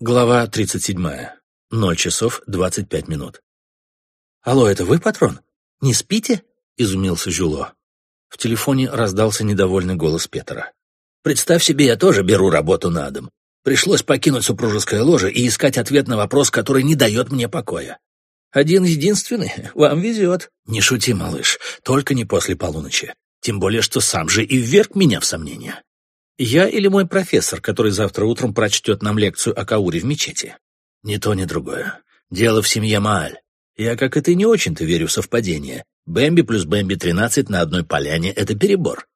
Глава 37. Ноль часов двадцать пять минут. «Алло, это вы, патрон? Не спите?» — изумился Жюло. В телефоне раздался недовольный голос Петра. «Представь себе, я тоже беру работу на дом. Пришлось покинуть супружеское ложе и искать ответ на вопрос, который не дает мне покоя. Один единственный, вам везет. Не шути, малыш, только не после полуночи. Тем более, что сам же и вверг меня в сомнение. Я или мой профессор, который завтра утром прочтет нам лекцию о Кауре в мечети? Ни то, ни другое. Дело в семье Мааль. Я, как и ты, не очень-то верю в совпадение. Бэмби плюс Бэмби-13 на одной поляне — это перебор.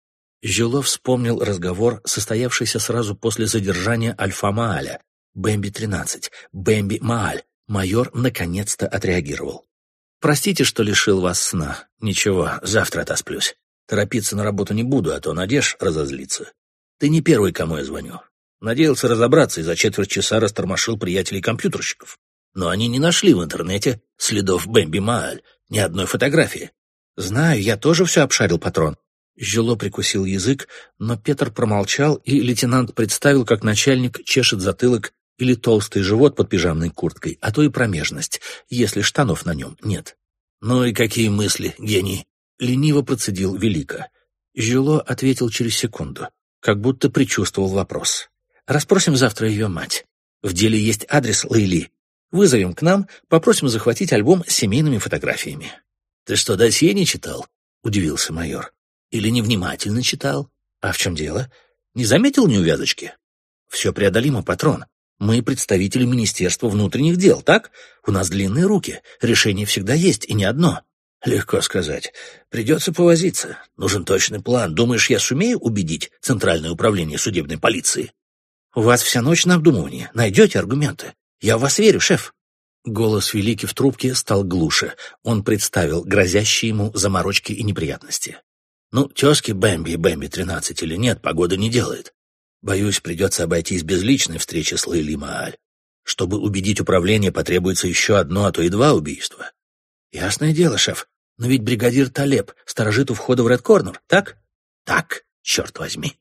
Жилов вспомнил разговор, состоявшийся сразу после задержания Альфа-Мааля. Бэмби-13, Бэмби-Мааль. Майор наконец-то отреагировал. «Простите, что лишил вас сна. Ничего, завтра отосплюсь. Торопиться на работу не буду, а то Надеж разозлится. Ты не первый, кому я звоню. Надеялся разобраться и за четверть часа растормошил приятелей-компьютерщиков. Но они не нашли в интернете следов Бэмби Мааль, ни одной фотографии. Знаю, я тоже все обшарил, патрон. Жило прикусил язык, но Петр промолчал, и лейтенант представил, как начальник чешет затылок или толстый живот под пижамной курткой, а то и промежность, если штанов на нем нет. «Ну и какие мысли, гений?» — лениво процедил Велика. Жило ответил через секунду как будто предчувствовал вопрос. «Расспросим завтра ее мать. В деле есть адрес Лейли. Вызовем к нам, попросим захватить альбом с семейными фотографиями». «Ты что, досье не читал?» — удивился майор. «Или невнимательно читал? А в чем дело? Не заметил неувязочки?» «Все преодолимо, патрон. Мы представители Министерства внутренних дел, так? У нас длинные руки, решение всегда есть, и не одно. Легко сказать. Придется повозиться. Нужен точный план. Думаешь, я сумею убедить Центральное управление судебной полиции? У вас вся ночь на обдумывание. Найдете аргументы. Я в вас верю, шеф. Голос Великий в трубке стал глуше. Он представил грозящие ему заморочки и неприятности. Ну, тезки Бэмби и Бэмби-13 или нет, погода не делает. Боюсь, придется обойтись без личной встречи с Лейли Мааль. Чтобы убедить управление, потребуется еще одно, а то и два убийства. Ясное дело, шеф. Но ведь бригадир Талеб сторожит у входа в Ред Корнер, так? Так, черт возьми.